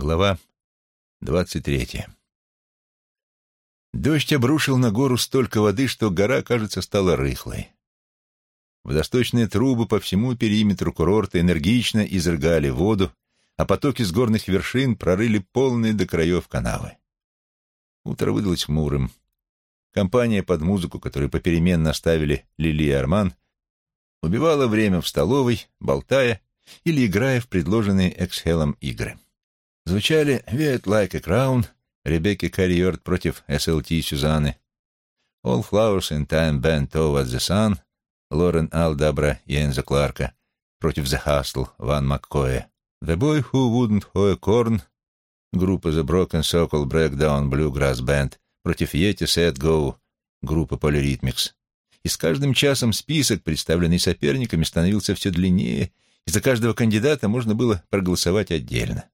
Глава двадцать третья. Дождь обрушил на гору столько воды, что гора, кажется, стала рыхлой. Водосточные трубы по всему периметру курорта энергично изрыгали воду, а потоки с горных вершин прорыли полные до краев канавы. Утро выдалось хмурым. Компания под музыку, которую попеременно ставили Лили и Арман, убивала время в столовой, болтая или играя в предложенные Эксхелом игры. Звучали «Weird Like a Crown» Ребекки Карьорд против СЛТ Сюзанны, «All Flowers in Time Band Towards the Sun» Лорен Алдабра и Энза Кларка против The Hustle Ван Маккоя, «The Boy Who Wouldn't Hoe Corn» группа The Broken Circle Breakdown Bluegrass Band против Yeti Set Go группа Polyrhythmics. И с каждым часом список, представленный соперниками, становился все длиннее, и за каждого кандидата можно было проголосовать отдельно.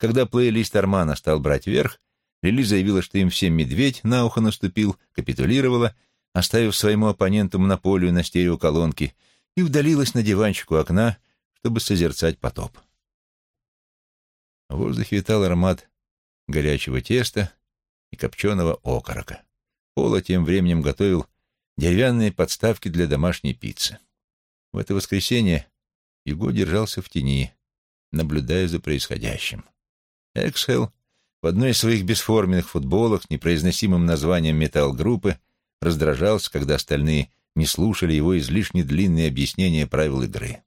Когда плейлист Армана стал брать верх, Лили заявила, что им всем медведь на ухо наступил, капитулировала, оставив своему оппоненту монополию на стереоколонки, и удалилась на диванчик у окна, чтобы созерцать потоп. В воздухе витал аромат горячего теста и копченого окорока. Пола тем временем готовил деревянные подставки для домашней пиццы. В это воскресенье Юго держался в тени, наблюдая за происходящим. Эксхел в одной из своих бесформенных футболок с непроизносимым названием металл-группы раздражался, когда остальные не слушали его излишне длинные объяснения правил игры.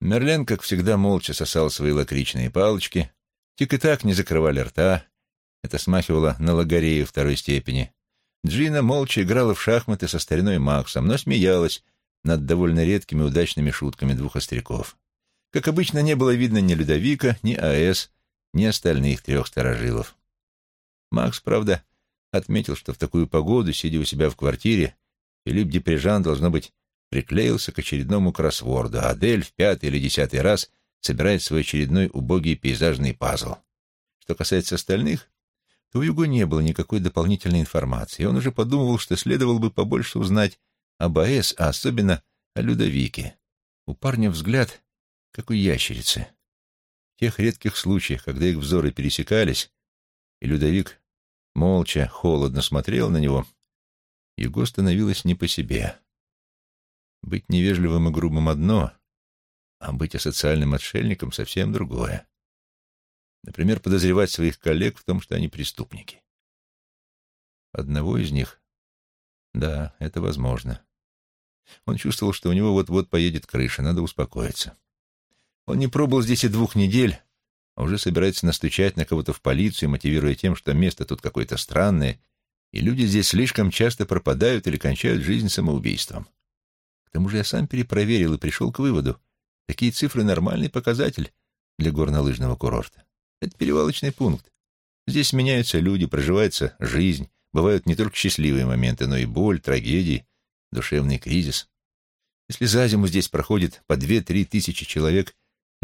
Мерлен, как всегда, молча сосал свои лакричные палочки, тик и так не закрывали рта, это смахивало на логорею второй степени. Джина молча играла в шахматы со стариной Максом, но смеялась над довольно редкими удачными шутками двух остряков. Как обычно, не было видно ни Людовика, ни А.С., ни остальных трех сторожилов. Макс, правда, отметил, что в такую погоду, сидя у себя в квартире, Филипп Деприжан, должно быть, приклеился к очередному кроссворду, а Адель в пятый или десятый раз собирает свой очередной убогий пейзажный пазл. Что касается остальных, то у Юго не было никакой дополнительной информации, он уже подумывал, что следовало бы побольше узнать об АЭС, а особенно о Людовике. У парня взгляд, как у ящерицы. Тех редких случаях, когда их взоры пересекались, и Людовик молча, холодно смотрел на него, Его становилось не по себе. Быть невежливым и грубым одно, а быть асоциальным отшельником совсем другое. Например, подозревать своих коллег в том, что они преступники. Одного из них? Да, это возможно. Он чувствовал, что у него вот-вот поедет крыша, надо успокоиться. Он не пробыл здесь и двух недель, а уже собирается настучать на кого-то в полицию, мотивируя тем, что место тут какое-то странное, и люди здесь слишком часто пропадают или кончают жизнь самоубийством. К тому же я сам перепроверил и пришел к выводу, такие цифры — нормальный показатель для горнолыжного курорта. Это перевалочный пункт. Здесь меняются люди, проживается жизнь, бывают не только счастливые моменты, но и боль, трагедии, душевный кризис. Если за зиму здесь проходит по две-три тысячи человек,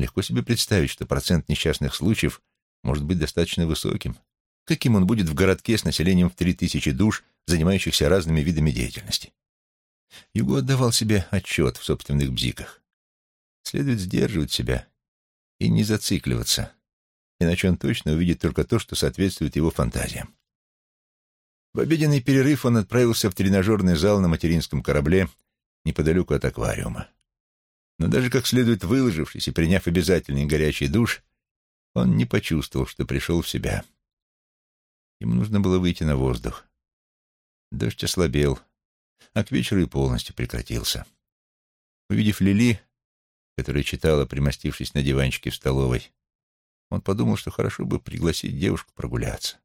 Легко себе представить, что процент несчастных случаев может быть достаточно высоким. Каким он будет в городке с населением в три тысячи душ, занимающихся разными видами деятельности? Юго отдавал себе отчет в собственных бзиках. Следует сдерживать себя и не зацикливаться, иначе он точно увидит только то, что соответствует его фантазиям. В обеденный перерыв он отправился в тренажерный зал на материнском корабле неподалеку от аквариума. Но даже как следует выложившись и приняв обязательный горячий душ, он не почувствовал, что пришел в себя. Ему нужно было выйти на воздух. Дождь ослабел, а к вечеру и полностью прекратился. Увидев Лили, которая читала, примостившись на диванчике в столовой, он подумал, что хорошо бы пригласить девушку прогуляться,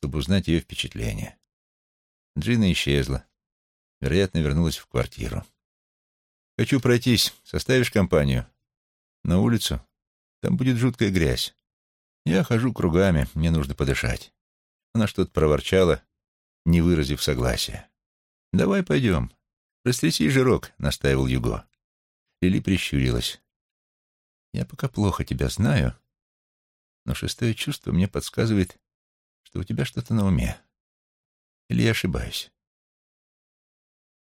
чтобы узнать ее впечатления. Джина исчезла. Вероятно, вернулась в квартиру. Хочу пройтись. Составишь компанию? На улицу? Там будет жуткая грязь. Я хожу кругами, мне нужно подышать. Она что-то проворчала, не выразив согласия. «Давай пойдем. Растряси жирок», — настаивал Юго. Лили прищурилась. «Я пока плохо тебя знаю, но шестое чувство мне подсказывает, что у тебя что-то на уме. Или я ошибаюсь?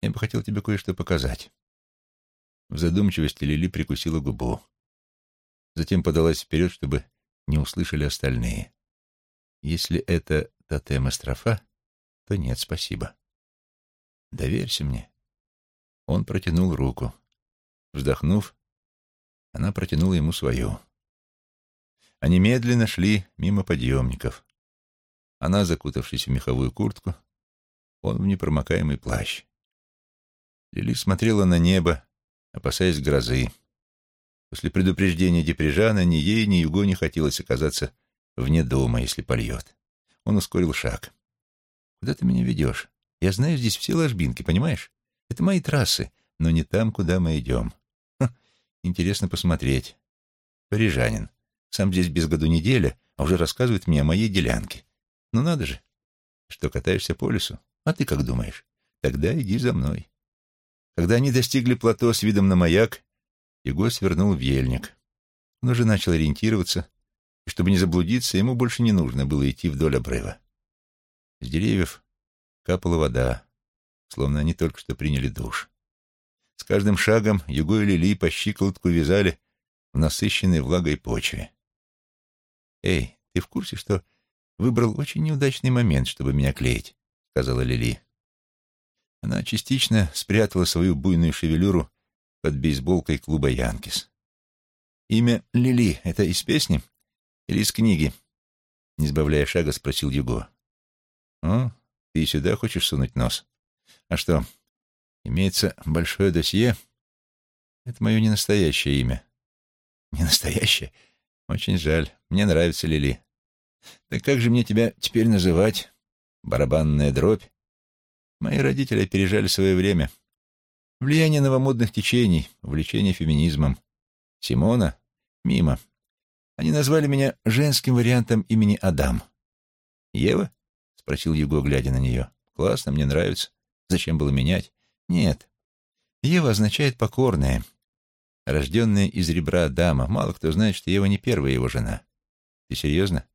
Я бы хотел тебе кое-что показать». В задумчивости Лили прикусила губу. Затем подалась вперед, чтобы не услышали остальные. Если это тотем астрофа, то нет, спасибо. Доверься мне. Он протянул руку. Вздохнув, она протянула ему свою. Они медленно шли мимо подъемников. Она, закутавшись в меховую куртку, он в непромокаемый плащ. Лили смотрела на небо, опасаясь грозы. После предупреждения Деприжана ни ей, ни Юго не хотелось оказаться вне дома, если польет. Он ускорил шаг. «Куда ты меня ведешь? Я знаю здесь все ложбинки, понимаешь? Это мои трассы, но не там, куда мы идем. Ха, интересно посмотреть. Парижанин. Сам здесь без году неделя, а уже рассказывает мне о моей делянке. Ну надо же. Что, катаешься по лесу? А ты как думаешь? Тогда иди за мной. Когда они достигли плато с видом на маяк, Его свернул в ельник. Он уже начал ориентироваться, и чтобы не заблудиться, ему больше не нужно было идти вдоль обрыва. С деревьев капала вода, словно они только что приняли душ. С каждым шагом Юго и Лили по щиколотку вязали в насыщенной влагой почве. «Эй, ты в курсе, что выбрал очень неудачный момент, чтобы меня клеить?» — сказала Лили. Она частично спрятала свою буйную шевелюру под бейсболкой клуба «Янкис». «Имя Лили — это из песни или из книги?» Не сбавляя шага, спросил Юго. «О, ты сюда хочешь сунуть нос? А что, имеется большое досье? Это мое ненастоящее имя». «Не настоящее? Очень жаль. Мне нравится Лили. Так как же мне тебя теперь называть? Барабанная дробь? Мои родители опережали свое время. Влияние новомодных течений, увлечение феминизмом. Симона? Мимо. Они назвали меня женским вариантом имени Адам. «Ева?» — спросил Юго, глядя на нее. «Классно, мне нравится. Зачем было менять?» «Нет. Ева означает «покорная». Рожденная из ребра Адама. Мало кто знает, что Ева не первая его жена. Ты серьезно?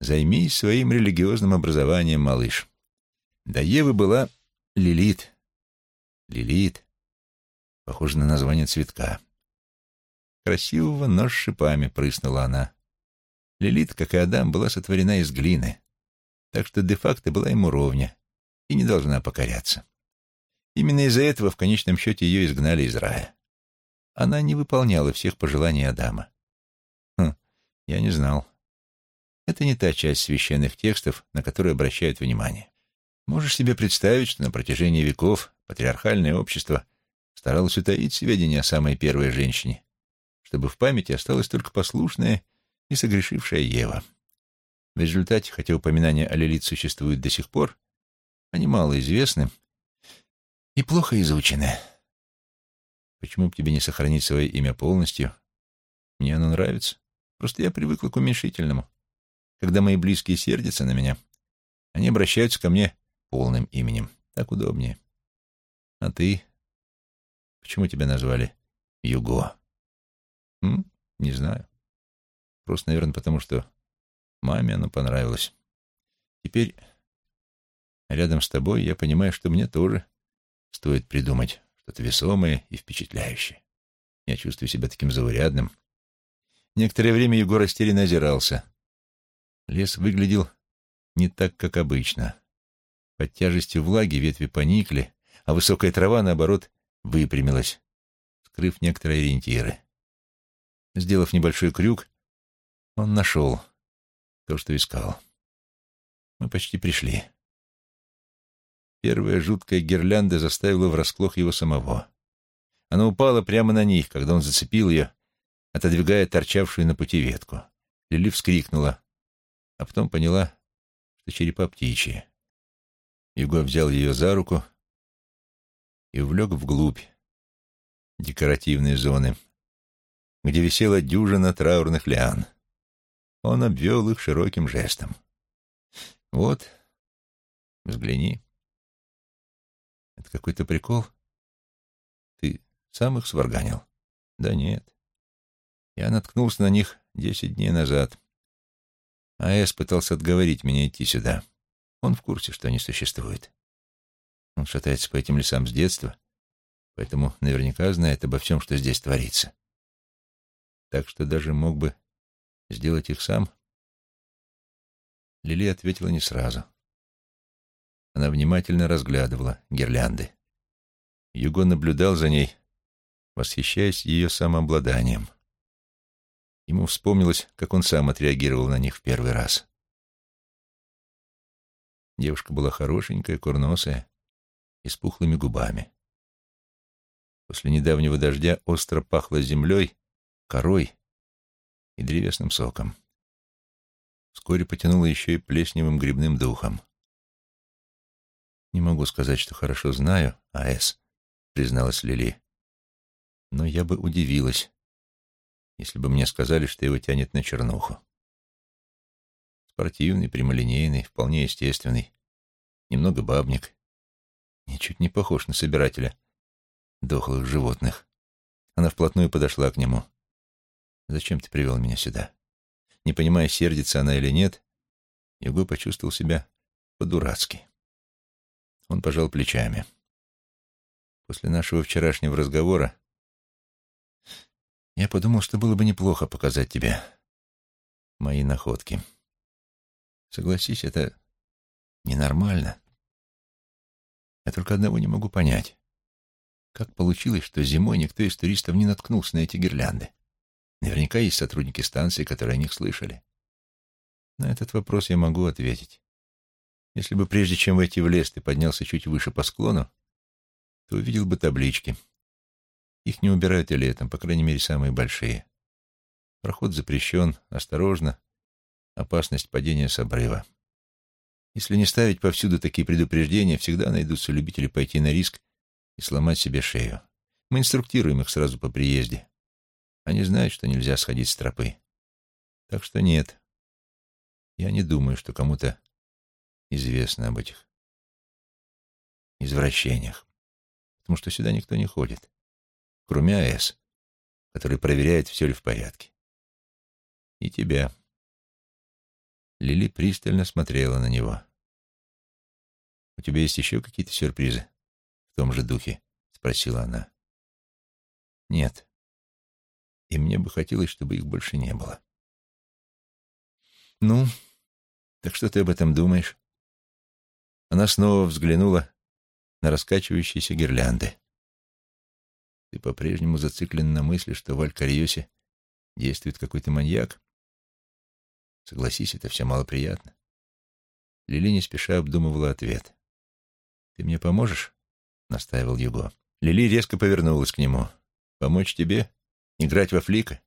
Займись своим религиозным образованием, малыш. До Евы была Лилит. Лилит. Похоже на название цветка. Красивого, но с шипами, прыснула она. Лилит, как и Адам, была сотворена из глины, так что де-факто была ему ровня и не должна покоряться. Именно из-за этого в конечном счете ее изгнали из рая. Она не выполняла всех пожеланий Адама. Хм, я не знал. Это не та часть священных текстов, на которые обращают внимание. Можешь себе представить, что на протяжении веков патриархальное общество старалось утаить сведения о самой первой женщине, чтобы в памяти осталась только послушная и согрешившая Ева. В результате, хотя упоминания о Лилит существуют до сих пор, они мало известны и плохо изучены. Почему бы тебе не сохранить свое имя полностью? Мне оно нравится. Просто я привыкла к уменьшительному. Когда мои близкие сердятся на меня, они обращаются ко мне полным именем. Так удобнее. А ты? Почему тебя назвали Юго? М? Не знаю. Просто, наверное, потому что маме оно понравилось. Теперь рядом с тобой я понимаю, что мне тоже стоит придумать что-то весомое и впечатляющее. Я чувствую себя таким заурядным. Некоторое время Егор растерянно озирался. Лес выглядел не так, как обычно. Под тяжестью влаги ветви поникли, а высокая трава, наоборот, выпрямилась, скрыв некоторые ориентиры. Сделав небольшой крюк, он нашел то, что искал. Мы почти пришли. Первая жуткая гирлянда заставила врасплох его самого. Она упала прямо на них, когда он зацепил ее, отодвигая торчавшую на пути ветку. Лили вскрикнула, а потом поняла, что черепа птичьи. Юго взял ее за руку и увлек вглубь декоративной зоны, где висела дюжина траурных лиан. Он обвел их широким жестом. «Вот, взгляни. Это какой-то прикол? Ты сам их сварганил?» «Да нет. Я наткнулся на них десять дней назад. А.С. пытался отговорить меня идти сюда». Он в курсе, что они существуют. Он шатается по этим лесам с детства, поэтому наверняка знает обо всем, что здесь творится. Так что даже мог бы Сделать их сам? Лили ответила не сразу. Она внимательно разглядывала гирлянды. Юго наблюдал за ней, восхищаясь ее самообладанием. Ему вспомнилось, как он сам отреагировал на них в первый раз. Девушка была хорошенькая, курносая и с пухлыми губами. После недавнего дождя остро пахло землей, корой и древесным соком. Вскоре потянуло еще и плесневым грибным духом. «Не могу сказать, что хорошо знаю, А.С., — призналась Лили. «Но я бы удивилась, если бы мне сказали, что его тянет на чернуху. Спортивный, прямолинейный, вполне естественный, немного бабник. Ничуть не похож на собирателя дохлых животных. Она вплотную подошла к нему. «Зачем ты привел меня сюда?» Не понимая, сердится она или нет, Юго почувствовал себя по-дурацки. Он пожал плечами. После нашего вчерашнего разговора я подумал, что было бы неплохо показать тебе мои находки. Согласись, это ненормально. Я только одного не могу понять. Как получилось, что зимой никто из туристов не наткнулся на эти гирлянды? Наверняка есть сотрудники станции, которые о них слышали. На этот вопрос я могу ответить. Если бы прежде чем войти в лес ты поднялся чуть выше по склону, то увидел бы таблички. Их не убирают и летом, по крайней мере, самые большие. Проход запрещен, осторожно, опасность падения с обрыва. Если не ставить повсюду такие предупреждения, всегда найдутся любители пойти на риск и сломать себе шею. Мы инструктируем их сразу по приезде. Они знают, что нельзя сходить с тропы. Так что нет. Я не думаю, что кому-то известно об этих извращениях. Потому что сюда никто не ходит. Кроме АЭС, который проверяет, все ли в порядке. И тебя. Лили пристально смотрела на него. «У тебя есть еще какие-то сюрпризы?» «В том же духе?» — спросила она. «Нет. И мне бы хотелось, чтобы их больше не было». «Ну, так что ты об этом думаешь?» Она снова взглянула на раскачивающиеся гирлянды. «Ты по-прежнему зациклен на мысли, что в Алькариосе действует какой-то маньяк?» Согласись, это все малоприятно. Лили не спеша обдумывала ответ. «Ты мне поможешь?» — настаивал Юго. Лили резко повернулась к нему. «Помочь тебе? Играть во флика?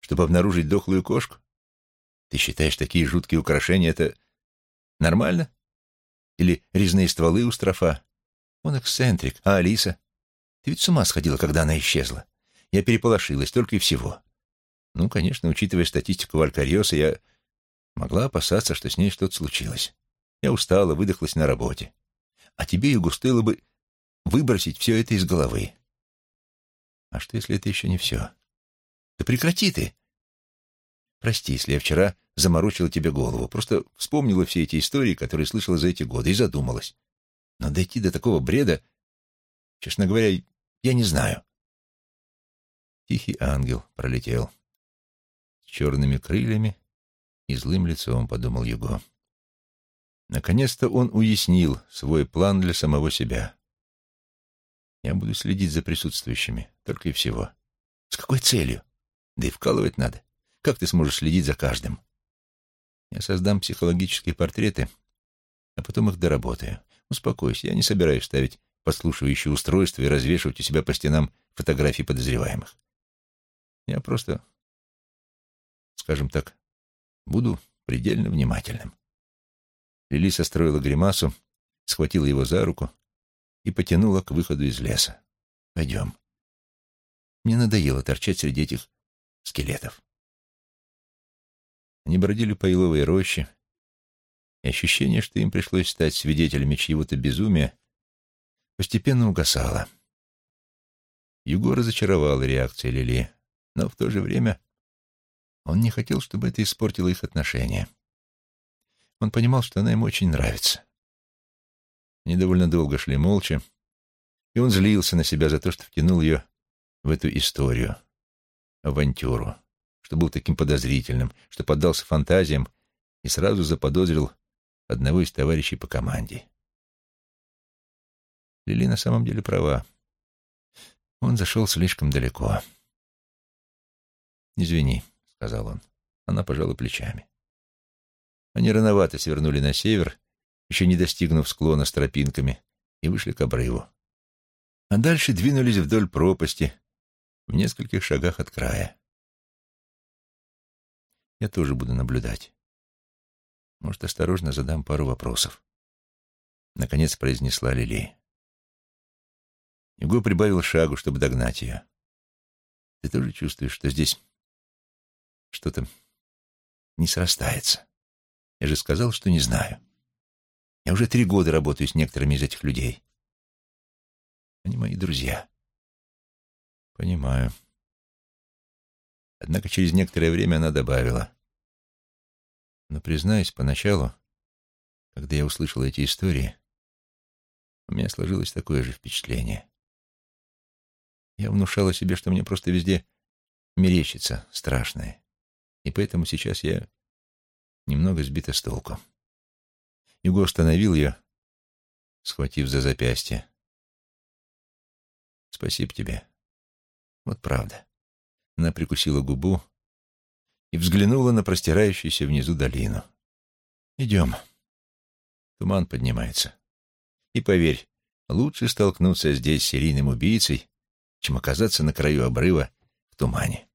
Чтобы обнаружить дохлую кошку? Ты считаешь, такие жуткие украшения — это нормально? Или резные стволы у строфа? Он эксцентрик, а Алиса? Ты ведь с ума сходила, когда она исчезла. Я переполошилась, только и всего. Ну, конечно, учитывая статистику Валькариоса, я Могла опасаться, что с ней что-то случилось. Я устала, выдохлась на работе. А тебе, Югу, стоило бы выбросить все это из головы. А что, если это еще не все? Да прекрати ты! Прости, если я вчера заморочила тебе голову. Просто вспомнила все эти истории, которые слышала за эти годы, и задумалась. Но дойти до такого бреда, честно говоря, я не знаю. Тихий ангел пролетел с черными крыльями и злым лицом, подумал Юго. Наконец-то он уяснил свой план для самого себя. Я буду следить за присутствующими, только и всего. С какой целью? Да и вкалывать надо. Как ты сможешь следить за каждым? Я создам психологические портреты, а потом их доработаю. Успокойся, я не собираюсь ставить подслушивающие устройства и развешивать у себя по стенам фотографии подозреваемых. Я просто, скажем так, Буду предельно внимательным. Лили состроила гримасу, схватила его за руку и потянула к выходу из леса. «Пойдем. Мне надоело торчать среди этих скелетов». Они бродили по еловой роще, и ощущение, что им пришлось стать свидетелями чьего-то безумия, постепенно угасало. Юго разочаровала реакция Лили, но в то же время он не хотел, чтобы это испортило их отношения. Он понимал, что она ему очень нравится. Они довольно долго шли молча, и он злился на себя за то, что втянул ее в эту историю, авантюру, что был таким подозрительным, что поддался фантазиям и сразу заподозрил одного из товарищей по команде. Лили на самом деле права. Он зашел слишком далеко. «Извини», — сказал он. Она пожала плечами. Они рановато свернули на север, еще не достигнув склона с тропинками, и вышли к обрыву. А дальше двинулись вдоль пропасти, в нескольких шагах от края. Я тоже буду наблюдать. Может, осторожно задам пару вопросов. Наконец произнесла Лили. Юго прибавил шагу, чтобы догнать ее. Ты тоже чувствуешь, что здесь что-то не срастается? Я же сказал, что не знаю. Я уже три года работаю с некоторыми из этих людей. Они мои друзья. Понимаю. Однако через некоторое время она добавила. Но, признаюсь, поначалу, когда я услышал эти истории, у меня сложилось такое же впечатление. Я внушала себе, что мне просто везде мерещится страшное. И поэтому сейчас я немного сбита с толку. Юго остановил ее, схватив за запястье. «Спасибо тебе. Вот правда». Она прикусила губу и взглянула на простирающуюся внизу долину. «Идем. Туман поднимается. И поверь, лучше столкнуться здесь с серийным убийцей, чем оказаться на краю обрыва в тумане.